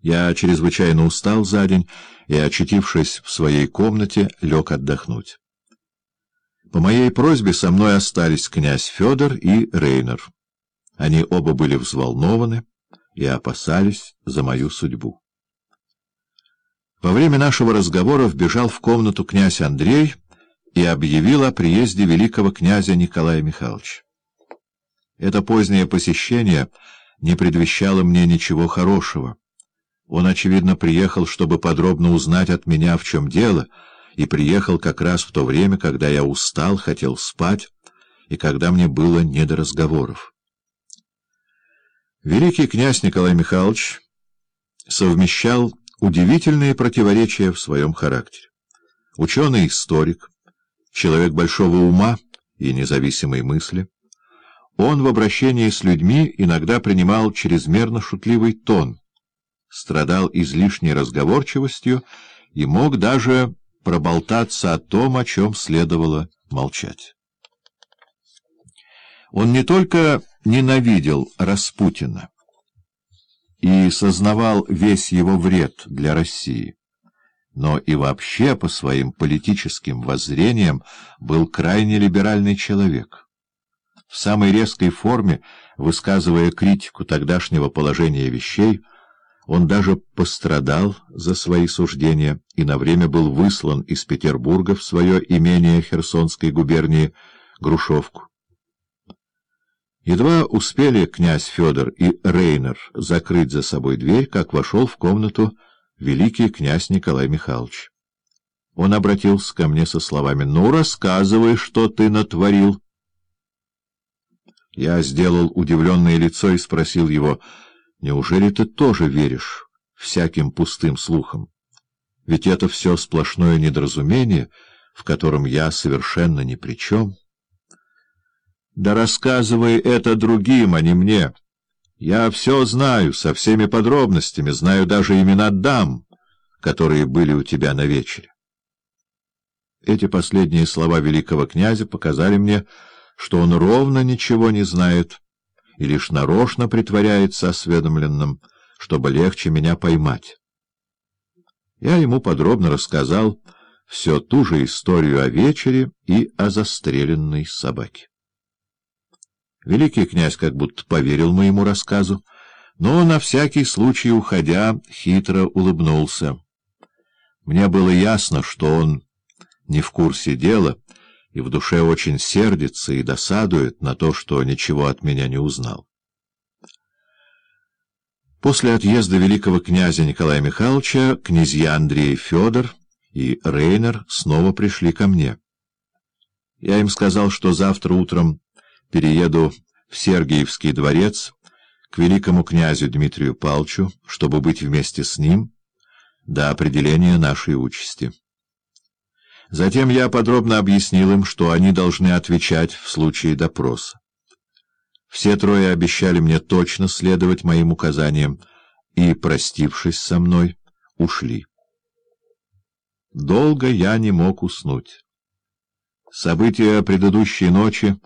Я чрезвычайно устал за день и, очутившись в своей комнате, лег отдохнуть. По моей просьбе со мной остались князь Федор и Рейнер. Они оба были взволнованы и опасались за мою судьбу. Во время нашего разговора вбежал в комнату князь Андрей и объявил о приезде великого князя Николая Михайловича. Это позднее посещение не предвещало мне ничего хорошего. Он, очевидно, приехал, чтобы подробно узнать от меня, в чем дело, и приехал как раз в то время, когда я устал, хотел спать, и когда мне было не до разговоров. Великий князь Николай Михайлович совмещал удивительные противоречия в своем характере. Ученый-историк, человек большого ума и независимой мысли, он в обращении с людьми иногда принимал чрезмерно шутливый тон, страдал излишней разговорчивостью и мог даже проболтаться о том, о чем следовало молчать. Он не только ненавидел Распутина и сознавал весь его вред для России, но и вообще по своим политическим воззрениям был крайне либеральный человек в самой резкой форме, высказывая критику тогдашнего положения вещей, он даже пострадал за свои суждения и на время был выслан из Петербурга в свое имение Херсонской губернии Грушевку. Едва успели князь Федор и Рейнер закрыть за собой дверь, как вошел в комнату великий князь Николай Михайлович. Он обратился ко мне со словами «Ну, рассказывай, что ты натворил». Я сделал удивленное лицо и спросил его, «Неужели ты тоже веришь всяким пустым слухам? Ведь это все сплошное недоразумение, в котором я совершенно ни при чем». «Да рассказывай это другим, а не мне. Я все знаю, со всеми подробностями, знаю даже имена дам, которые были у тебя на вечере». Эти последние слова великого князя показали мне, что он ровно ничего не знает и лишь нарочно притворяется осведомленным, чтобы легче меня поймать. Я ему подробно рассказал всю ту же историю о вечере и о застреленной собаке. Великий князь как будто поверил моему рассказу, но на всякий случай, уходя, хитро улыбнулся. Мне было ясно, что он не в курсе дела, и в душе очень сердится и досадует на то, что ничего от меня не узнал. После отъезда великого князя Николая Михайловича князья Андрей Федор и Рейнер снова пришли ко мне. Я им сказал, что завтра утром перееду в Сергиевский дворец к великому князю Дмитрию Палчу, чтобы быть вместе с ним до определения нашей участи. Затем я подробно объяснил им, что они должны отвечать в случае допроса. Все трое обещали мне точно следовать моим указаниям и, простившись со мной, ушли. Долго я не мог уснуть. События предыдущей ночи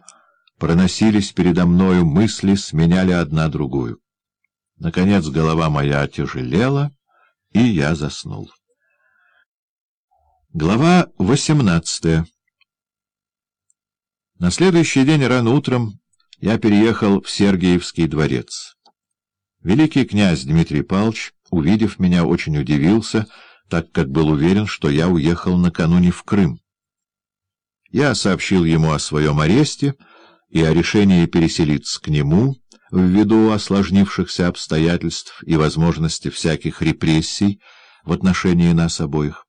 проносились передо мною, мысли сменяли одна другую. Наконец голова моя отяжелела, и я заснул. Глава 18 На следующий день рано утром я переехал в Сергиевский дворец. Великий князь Дмитрий Павлович, увидев меня, очень удивился, так как был уверен, что я уехал накануне в Крым. Я сообщил ему о своем аресте и о решении переселиться к нему ввиду осложнившихся обстоятельств и возможности всяких репрессий в отношении нас обоих.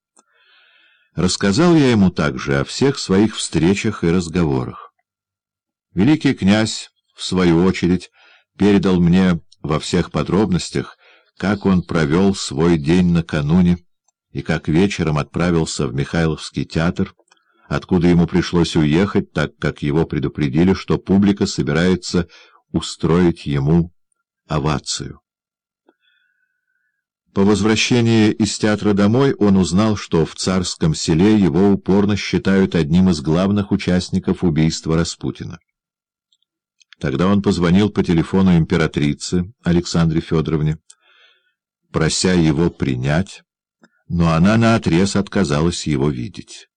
Рассказал я ему также о всех своих встречах и разговорах. Великий князь, в свою очередь, передал мне во всех подробностях, как он провел свой день накануне и как вечером отправился в Михайловский театр, откуда ему пришлось уехать, так как его предупредили, что публика собирается устроить ему овацию. По возвращении из театра домой он узнал, что в царском селе его упорно считают одним из главных участников убийства Распутина. Тогда он позвонил по телефону императрице Александре Федоровне прося его принять, но она наотрез отказалась его видеть.